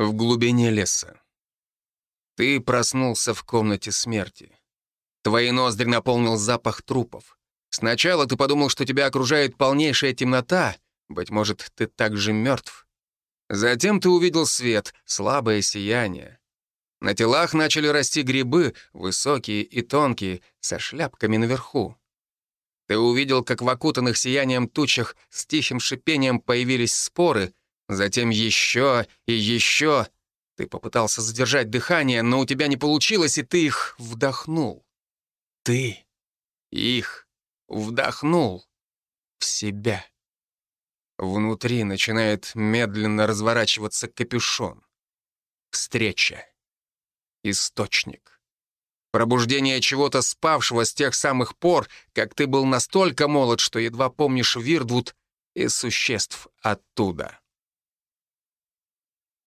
В глубине леса. Ты проснулся в комнате смерти. Твои ноздри наполнил запах трупов. Сначала ты подумал, что тебя окружает полнейшая темнота, быть может, ты также мертв. Затем ты увидел свет, слабое сияние. На телах начали расти грибы, высокие и тонкие, со шляпками наверху. Ты увидел, как в окутанных сиянием тучах с тихим шипением появились споры, затем еще и еще — ты попытался задержать дыхание, но у тебя не получилось, и ты их вдохнул. Ты их вдохнул в себя. Внутри начинает медленно разворачиваться капюшон. Встреча. Источник. Пробуждение чего-то спавшего с тех самых пор, как ты был настолько молод, что едва помнишь Вирдвуд и существ оттуда.